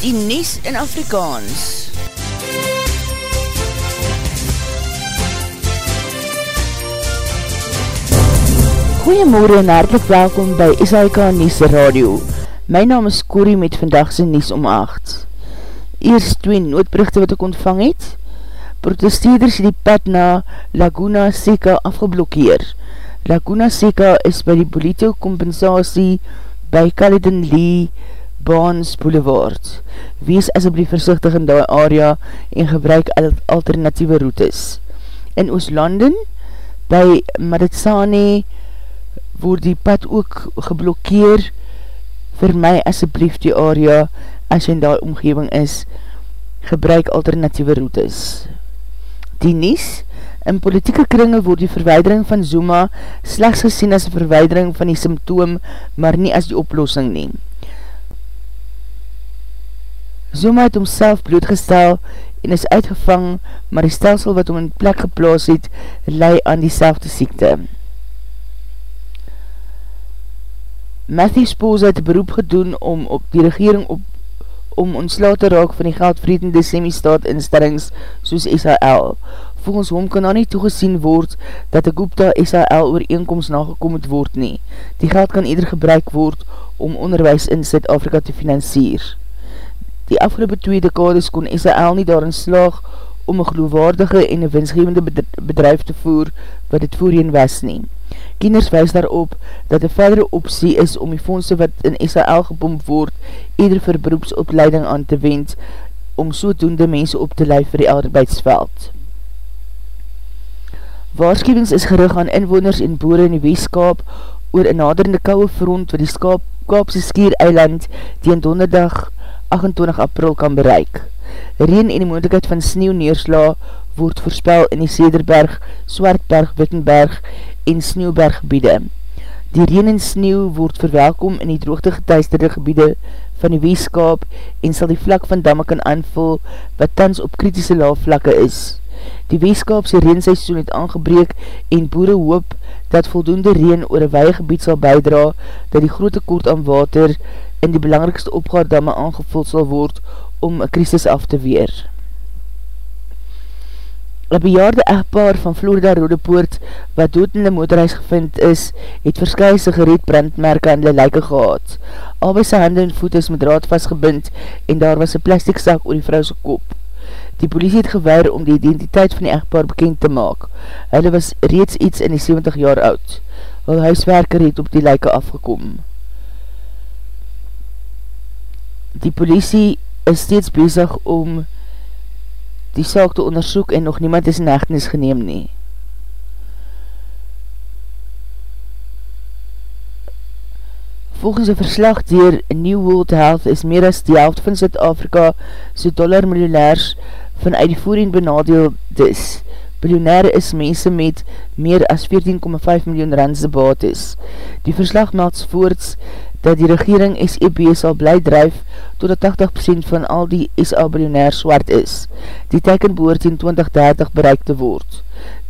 die Nies in Afrikaans. Goeiemorgen en hartelijk welkom by SAIK Nies Radio. My naam is Corrie met vandagse Nies om 8. Eerst twee noodberichte wat ek ontvang het. Protesteerders die pad na Laguna Seca afgeblokkeer. Laguna Seca is by die Bolito compensatie by Caledon Lee Baans Boulevard. Wees asblief versichtig in die area en gebruik alternatieve routes. In Ooslanden, by Maritsane, word die pad ook geblokkeer. My asblief die area, as jy in die omgeving is, gebruik alternatieve routes. Die Nies, In politieke kringe word die verweidering van Zuma slechts gesien as verweidering van die symptoom, maar nie as die oplossing neem. Zuma het homself blootgestel en is uitgevang, maar die stelsel wat hom in plek geplaas het, lei aan die selfde siekte. Matthew Spoos het beroep gedoen om op die regering op om ontsla te raak van die geldvredende semi-staat instellings soos SHL. Volgens hom kan daar nie toegesien word dat die Gupta SHL ooreenkomst nagekom moet word nie. Die geld kan ieder gebruik word om onderwijs in Zuid-Afrika te financier. Die afgelopen twee dekades kon SAL nie daarin slaag om een geloofwaardige en een winsgevende bedrijf te voer wat het voorheen was nie. Kieners wees daarop dat een verdere optie is om die fondse wat in SAL gepomp word eerder vir beroepsopleiding aan te wend om sodoende mense op te leid vir die arbeidsveld. Waarschuwings is gerig aan inwoners en boere in die weeskaap oor een naderende kouwe front wat die skaap, Kaapse Skier eiland die in donderdag 28 april kan bereik. Reen en die moeilijkheid van sneeuw neersla word voorspel in die Sederberg, Swartberg, Wittenberg en Sneeuwberg gebiede. Die reen en sneeuw word verwelkom in die droogte getuisterde gebiede van die weeskaap en sal die vlak van damme kan aanvul wat tans op kritische laafvlakke is. Die weeskaapse reenseisoen het aangebreek en boere hoop dat voldoende reen oor een weie gebied sal bijdra dat die grote koort aan water in die belangrikste opgaardamme aangevuld sal word om een krisis af te weer. Een bejaarde echtpaar van Florida Rodepoort, wat dood in die motorhuis gevind is, het verskye sigaret brandmerke aan die lijke gehad. Albei sy hande en voet is met draad vastgebind en daar was een plastic zak oor die vrouwse kop. Die politie het gewaar om die identiteit van die echtpaar bekend te maak. Hulle was reeds iets in die 70 jaar oud. Hulle huiswerker het op die lijke afgekomen. Die politie is steeds bezig om die saak te onderzoek en nog niemand is in echtenis geneem nie. Volgens een verslag dier New World Health is meer as die helft van Zuid-Afrika so dollar miljonairs vanuit die voorheen benadeel dis. Biljonaire is mense met meer as 14,5 miljoen randse bates. Die verslag melds voorts dat die regering SEB sal bly drijf totdat 80% van al die SA biljonair swart is. Die teken behoort in 2030 bereik te word.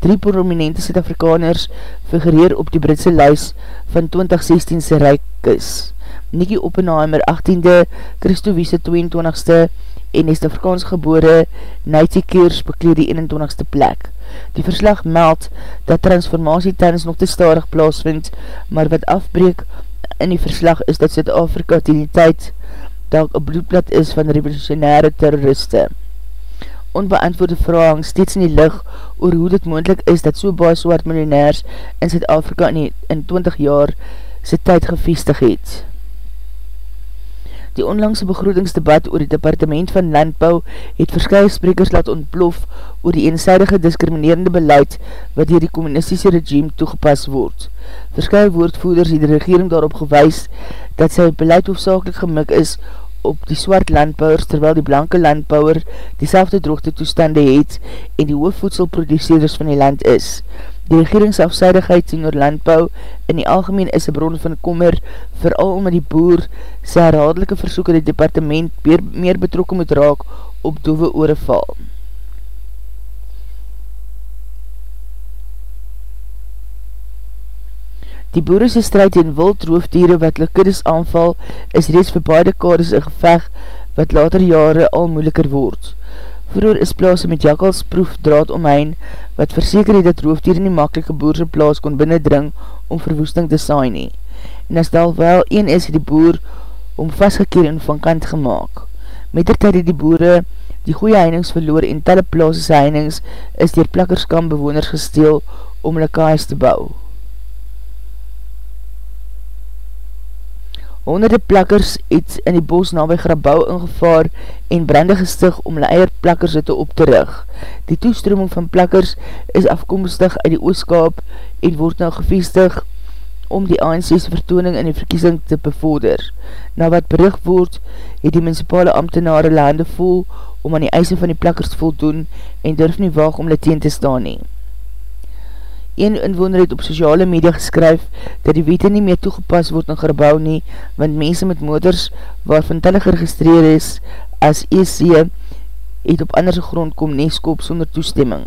Drie prominente Zuid-Afrikaners figureer op die Britse luis van 2016 se reik is. Nikki Oppenheimer 18de, Christo Wiese 22ste en is de Afrikaans gebore Nijtie Keers bekleed die 21ste plek. Die verslag meld dat transformatie tens nog te stadig plaasvind, maar wat afbreek in die verslag is dat Zuid-Afrika ten die tyd dat een bloedblad is van revolutionaire terroriste. Onbeantwoorde vraag steeds in die licht oor hoe dit moendlik is dat so baie soort miljonairs in Zuid-Afrika in, in 20 jaar sy tyd gevestig het. Die onlangse begroetingsdebat oor die departement van landbouw het verskye sprekers laat ontplof oor die eenzijdige discriminerende beleid wat dier die communistische regime toegepas word. Verskye woordvoerders het die regering daarop gewys dat sy beleid hoofdzakelik gemik is op die swart landbouwers terwyl die blanke landbouwer die selfde droogte toestande het en die hoofdvoedselproduceerders van die land is. Die regeringsafseidigheid in oor landbouw in die algemeen is een bron van kommer, vooral omdat die boer sy herhaaldelike versoek in die departement meer betrokken moet raak op dove oore val. Die boerese strijd in wild roofdiere wat Likudis aanval is reeds vir baie dekades een geveg wat later jare al moeiliker word. Vroer is plaas met jakkels proefdraad omheen, wat verseker het dat roofdier in die makkelike boerse plaas kon binnendring om verwoesting te saai nie. En as daar wel een is, die boer om vastgekeer en van kant gemaakt. Met der tyd het die boere die goeie heinings verloor en talle plaas heinings is dier plakkerskam bewoners gesteel om hulle kaas te bouw. Honderde plakkers het in die bos na by grabouw ingevaar en brande gestig om hulle eier plakkers te op te rig. Die toestroming van plakkers is afkomstig uit die ooskaap en word nou gevestig om die ANC's vertooning in die verkiesing te bevorder. Na wat bericht word, het die municipale ambtenare lande vol om aan die eise van die plakkers voldoen en durf nie waag om hulle teen te staan nie. Een inwoner het op sociale media geskryf dat die wete nie meer toegepas word in gebouw nie, want mense met motors waarvan telle geregistreer is as EC het op anderse grond kom neeskop sonder toestemming.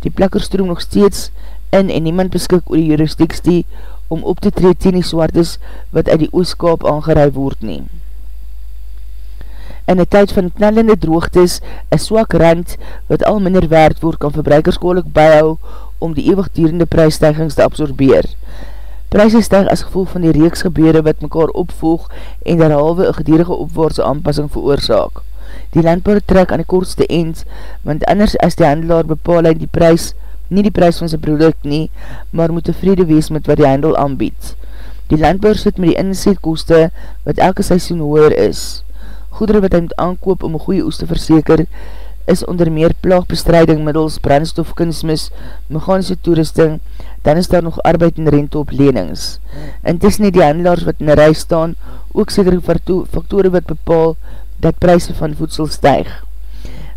Die plakker stroom nog steeds in en niemand beskik oor die jurisdiksie om op te treed teen die swartes wat uit die ooskaap aangerui word neem. In die tyd van knallende droogtes, een swak rand wat al minder waard word, kan verbruikerskolik bijhou om die eeuwigdurende prijsstijgings te absorbeer. Prijse stijg as gevolg van die reeks gebeure wat mekaar opvolg en derhalwe een gedierige opwaardse aanpassing veroorzaak. Die landbouw trek aan die kortste eind, want anders as die handelaar bepaal hy die prijs, nie die prijs van sy product nie, maar moet tevrede wees met wat die handel aanbied. Die landbouw sit met die inzetkoste wat elke seisoen hoer is. Goedere wat hy moet aankoop om een goeie oes te verseker, is onder meer plaagbestrijding middels brandstof, kunstmis, mechanische toerusting, dan is daar nog arbeid en rente op lenings. Intussen het die handelaars wat in die rij staan, ook sekere faktore wat bepaal dat prijse van voedsel stijg.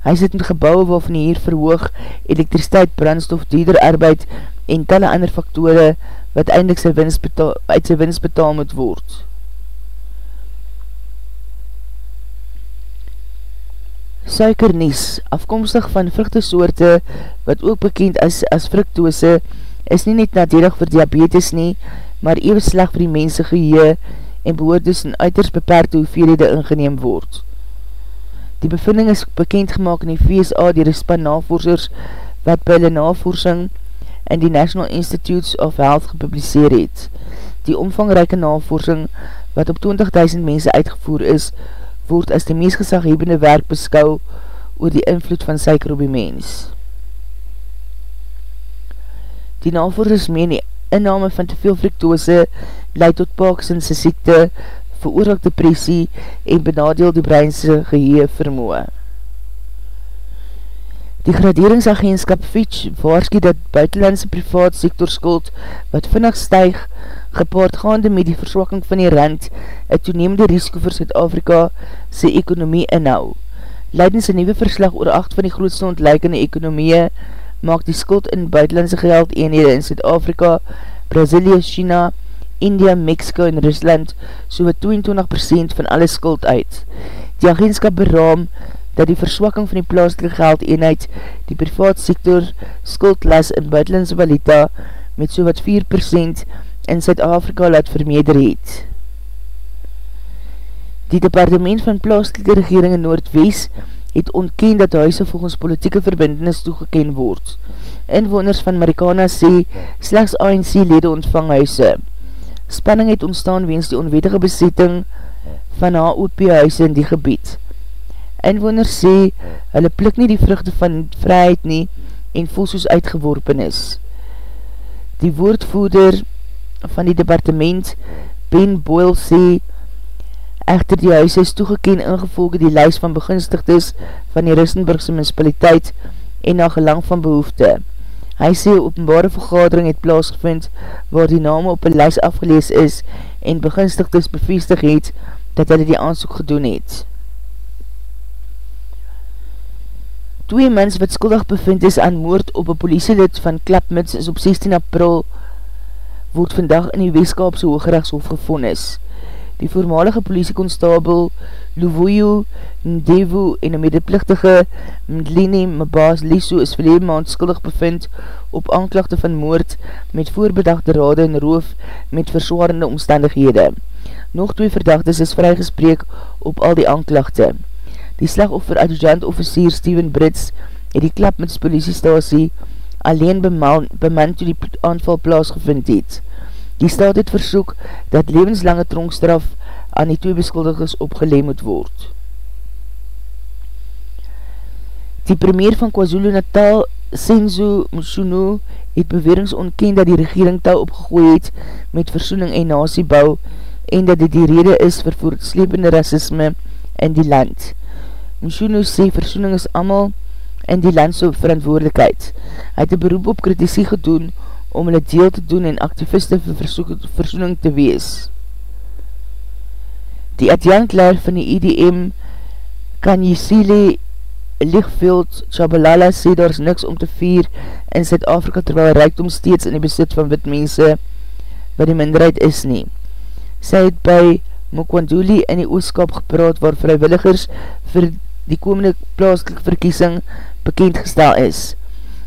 Hy sit in gebouwe waarvan hier verhoog, elektriciteit, brandstof, dieder arbeid en talle ander faktore wat eindelijk sy winst betaal, uit sy winst betaal moet word. Suikernies, afkomstig van vruchtesoorte, wat ook bekend is as fructose, is nie net nadelig vir diabetes nie, maar even sleg vir die mense gehee en behoort dus in uiters beperkte hoeveelhede ingeneem word. Die bevinding is bekend gemaakt in die VSA dier die span navorsers wat by hulle navorsing in die National Institutes of Health gepubliseer het. Die omvangrijke navorsing wat op 20.000 mense uitgevoer is, word as die meest gesaghebende werk beskou oor die invloed van suiker op die mens. Die navolgers meen die inname van te veel fructose leid tot Parkinson's siekte, veroorzaak depressie en benadeel die breinse gehee vermoe. Die graderingsagentskap Fitch waarski dat buitenlandse privaat sektor skuld wat vinnig stuig gepaard gaande met die verswakking van die rand, een toenemende risiko vir Zuid-Afrika sy ekonomie inhou. Leidens een nieuwe verslag oor acht van die grootste ontleikende ekonomie, maak die skuld in buitenlandse geld eenhede in Zuid-Afrika, Brazilië, China, India, Mexico en Rusland so wat 22% van alle skuld uit. Die agentskap beraam dat die verswakking van die plaaslike geld eenheid die privaat sektor skuldlas in buitenlandse valuta met so wat 4% in Zuid-Afrika laat vermeerder het. Die departement van plaaslike regering in Noordwest het ontken dat huise volgens politieke verbindenis toegeken word. Inwoners van Marikana sê slechts ANC-lede ontvang huise. Spanning het ontstaan weens die onwetige besetting van HOP-huise in die gebied. Inwoners sê hulle plik nie die vruchte van vryheid nie en voel soos uitgeworpen is. Die woordvoerder van die departement Ben Boyle sê echter die huis is toegeken ingevolge die lijst van begunstigdes van die Rissenburgse municipaliteit en na gelang van behoefte. Hy sê openbare vergadering het plaasgevind waar die name op een lijst afgelees is en begunstigdes bevestig het dat hulle die aansoek gedoen het. Twee mens wat skuldig bevind is aan moord op een politielid van Klapmuts is op 16 april word vandag in die Westkaapse Hoogrechtshof gevonnis. Die voormalige politiekonstabel Luvuyo Ndevu en een medeplichtige Mdlini Mabas Liso is verlede maand skuldig bevind op aanklachte van moord met voorbedachte rade en roof met verswarende omstandighede. Nog twee verdachtes is vrygespreek op al die aanklachte. Die slagoffer adjudant-officier Steven Brits het die klap met politiestasie alleen bemand toe die aanval plaasgevind het. Die staat het versoek dat levenslange tronkstraf aan die twee beskuldigers opgeleem moet word. Die premier van KwaZulu Natal, Senzo Musunu, het bewerings ontkend dat die regering touw opgegooi het met versoening en nasiebouw en dat dit die rede is vir voortslepende racisme in die land. Musunu sê versoening is amal in die landse verantwoordelikheid. Hy het een beroep op kritisie gedoen om hulle deel te doen en activiste vir versoening te wees. Die adjankleer van die IDM Kanyisile Lichtveld Chabalala sê daar is niks om te vier in Zuid-Afrika terwyl reikdom steeds in die besit van wit mense wat die minderheid is nie. Sy het by Mokwanduli in die ooskap gepraat waar vrijwilligers vir die komende plaaslike verkiesing bekendgestel is.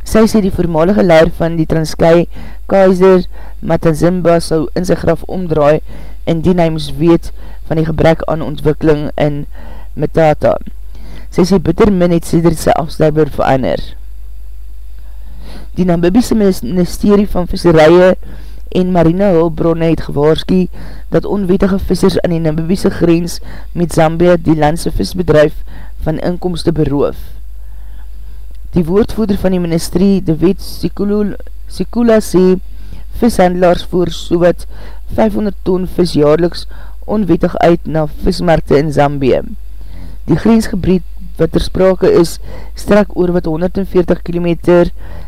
Sy sê die voormalige leir van die Transkei, Kaiser Matazimba, sou in sy graf omdraai indien hy moes weet van die gebrek aan ontwikkeling in Metata. Sy sê bitter min het sê dit sy afsluiber verander. Die Namibiese ministerie van Visserije en Marine Hulbronne het gewaarski dat onwetige vissers aan die Namibiese grens met Zambia die landse visbedrijf van inkomste beroof. Die woordvoerder van die ministerie, de wet Sikula sê, vishandelaars voer so wat 500 ton vis jaarliks onwettig uit na vismarkte in Zambia. Die grensgebied wat ter sprake is, strak oor wat 140 km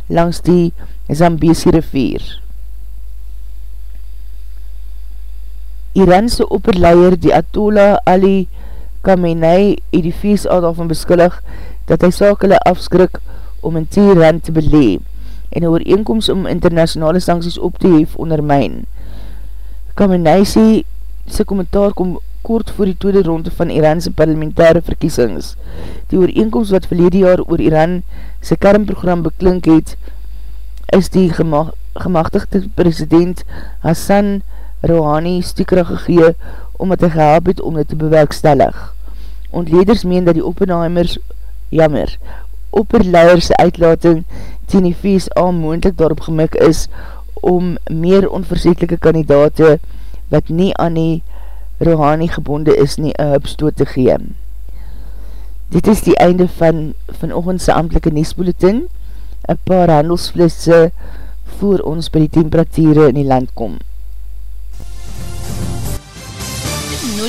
langs die Zambesi rivier. Iranse opperleier, die Atola Ali Khamenei, het die al daarvan beskillig, dat hy sakele afskrik om in Teheran te belee en oor eenkomst om internationale sancties op te hef onder myn. Khamenei sê, sy kommentaar kom kort voor die tweede ronde van Iranse parlementaire verkiesings. Die ooreenkomst wat verlede jaar oor Iran sy kernprogram beklink het, is die gemachtigde president Hassan Rouhani stiekere gegee omdat hy gehelp het om dit te bewerkstellig. Ontleders meen dat die Oppenheimers, jammer, opperleiers uitlating ten die VSA moendlik daarop gemik is om meer onverzekelike kandidate wat nie aan die Rouhani gebonde is nie een hupstoot te gee. Dit is die einde van vanoggendse amtelike Niesbulletin, een paar handelsflisse voor ons by die temperatuur in die land kom.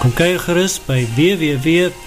Kom kyk gerust by www.v.co.za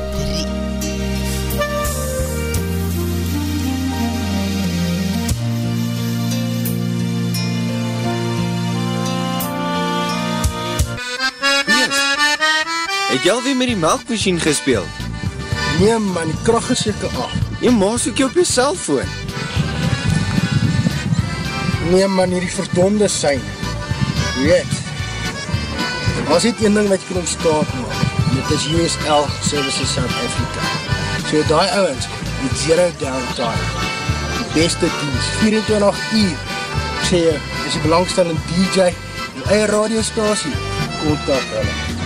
Het jy alweer met die melkmachine gespeeld? Nee man, die kracht is jyke af. Jy maas ook jy op jy cellfoon. Nee man, hierdie verdonde sein. Weet, was dit een ding wat jy kan ontstaat maak. Dit is USL Services South Africa. So die ouwens, die zero downtime. Die beste dienst, 24 uur. Ek sê jy, is die belangstellende DJ, die eie radiostasie, kontak hulle.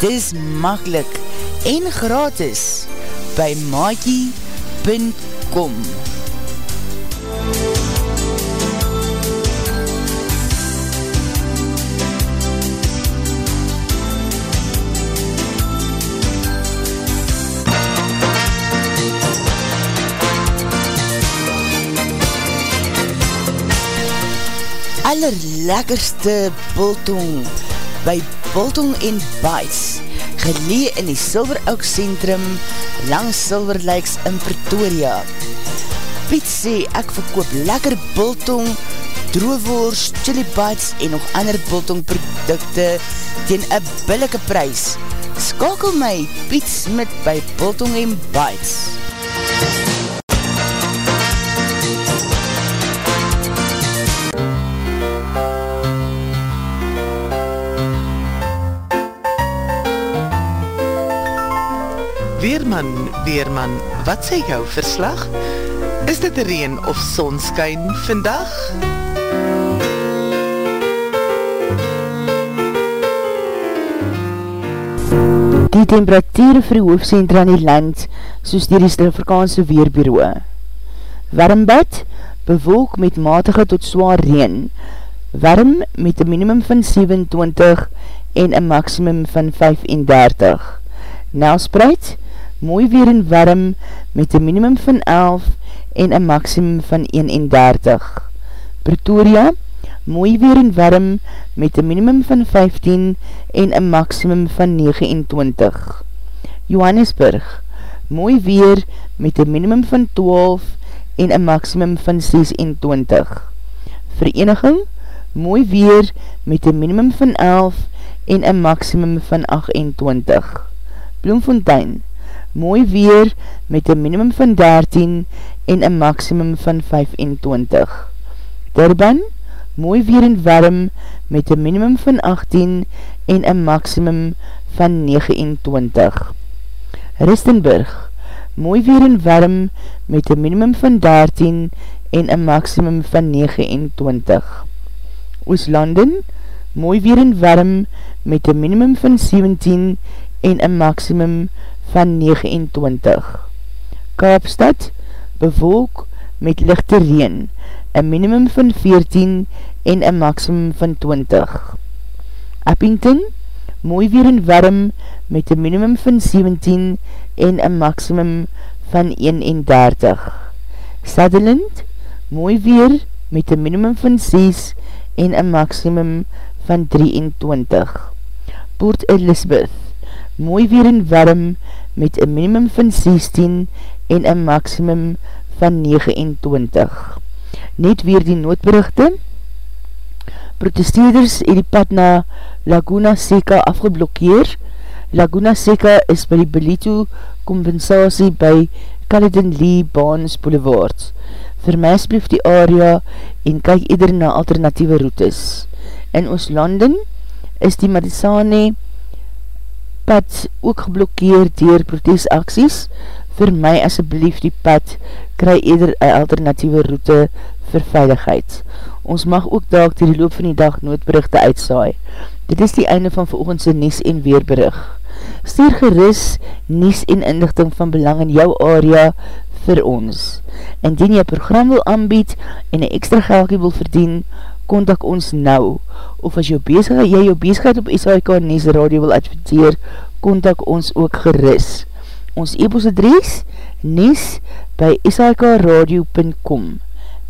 Dis makkelijk en gratis by maakie.com allerlekkerste bultong by Bultong en Bites gelee in die Silver Oak Centrum langs Silver Lakes in Pretoria. Piet sê ek verkoop lekker biltong, droewoers, chili bites en nog ander biltong producte teen een billike prijs. Skakel my Piet Smit by Biltong en Bites. Johan Weerman, wat sê jou verslag? Is dit reen of sonskyn vandag? Die temperatuur vir die hoofdcentra in die land, soos dier die Strafrikaanse Weerbureau. Warmbad, bewolk met matige tot zwaar reen, warm met een minimum van 27 en een maximum van 35. Nelspreid, mooi weer en warm met een minimum van 11 en een maximum van 31. Pretoria, mooi weer en warm met een minimum van 15 en een maximum van 29. Johannesburg, mooi weer met een minimum van 12 en een maximum van 26. Vereniging, mooi weer met een minimum van 11 en een maximum van 28. Bloemfontein, mooi weer met een minimum van 13 en een maximum van 25. Durban, mooi weer en warm met een minimum van 18 en een maximum van 29. Ristenburg, mooi weer en warm met een minimum van 13 en een maximum van 29. Ooslanden, mooi weer en warm met een minimum van 17 en een maximum van 29. Kaapstad, bewolk met lichte reen, een minimum van 14 en een maximum van 20. Appington, mooi weer en warm met een minimum van 17 en een maximum van 31. Sutherland, mooi weer met een minimum van 6 en een maximum van 23. Port Elizabeth, mooi weer en warm met een minimum van 16 en een maximum van 29. Net weer die noodberichte. Protesteerders het die pad na Laguna Seca afgeblokkeer. Laguna Seca is by die Belito compensatie by Caledon Lee Baans Boulevard. Vermijs blijf die area en kyk ieder na alternatieve routes. In Ooslanden is die Madisane pad ook geblokkeer dier protestaksies. Vir my asjeblief die pad kry eerder een alternatieve route vir veiligheid. Ons mag ook daak die loop van die dag noodberichte uitsaai. Dit is die einde van veroogendse Nies en Weerberig. Stuur geris Nies en inlichting van belang in jou area vir ons. Indien jy program wil aanbied en een extra geldkie wil verdien, kontak ons nou. Of as jou bezigheid, jy jou bezigheid op SHK Nies Radio wil adverteer, kontak ons ook geris. Ons e-post adres, nies by shkradio.com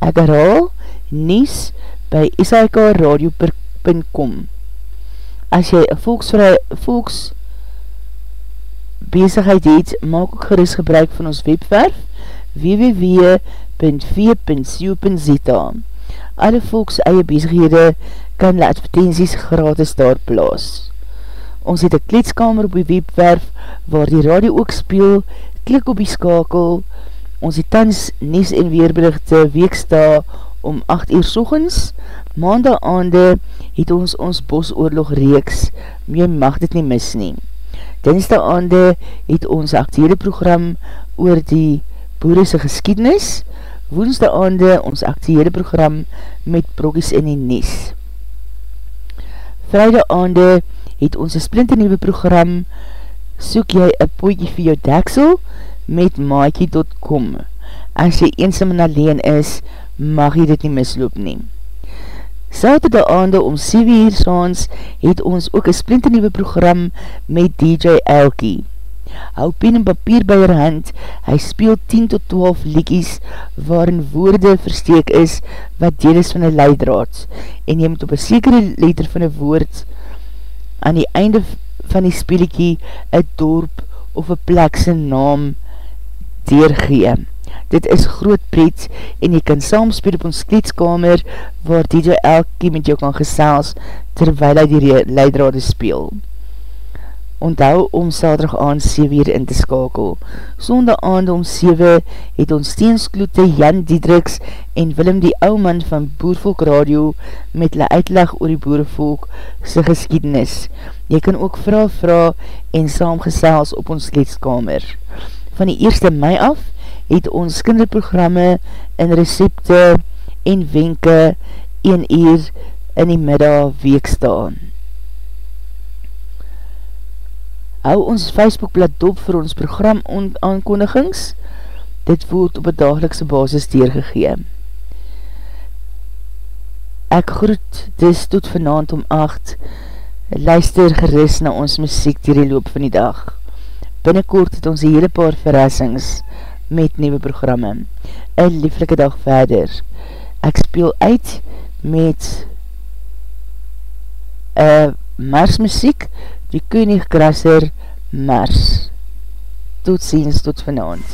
Ek herhaal, nies by shkradio.com As jy een volksvrij, volks bezigheid het, maak ook geris gebruik van ons webwerf www.v.co.za Alle volks eie bezighede kan die advertenties gratis daar plaas. Ons het een kleedskamer op die webwerf waar die radio ook speel, klik op die skakel. Ons het tans Nies en Weerberichte weeksta om 8 uur soegens. Maandag aande het ons ons bosoorlog reeks, my mag dit nie mis nie. Dinsdag aande het ons actiele program oor die boerese geskiednis. Woensdag aande ons actiele program met progies in die Nies. Vrijdag aande het ons een splinternieuwe program Soek jy een pootje vir jou deksel met maakie.com As jy eensam en alleen is, mag jy dit nie misloop neem. Saterdag aande om 7 uur saans het ons ook een splinternieuwe program met DJ Elkie. Hou pen en papier by haar hand, hy speel 10 tot 12 liekies waarin woorde versteek is wat deel is van een leidraad en jy moet op een sekere letter van een woord aan die einde van die speelikie een dorp of een plekse naam deurgee. Dit is groot pret en jy kan saamspeel op ons kleedskamer waar DJ Elkie met jou kan gesels terwijl hy die leidrade speel. Onthou om saterdag aan 7 uur in te skakel. Sondag aan om 7 het ons steenskloete Jan Diedriks en Willem die ou man van Boervolk Radio met hulle uitleg oor die Boervolk sy geschiedenis. Jy kan ook vraag vraag en saamgesels op ons leedskamer. Van die 1 mei af het ons kinderprogramme en recepte en wenke 1 uur in die middag week staan. Hou ons Facebookblad dop vir ons program aankondigings. Dit word op een dagelikse basis deurgegee. Ek groet dis tot vanavond om 8. Luister geris na ons muziek dier die loop van die dag. Binnenkort het ons hele paar verrassings met nieuwe programme. Een lieflike dag verder. Ek speel uit met uh, Mars muziek, die König Krasser Mars. Tot ziens, tot vanavond.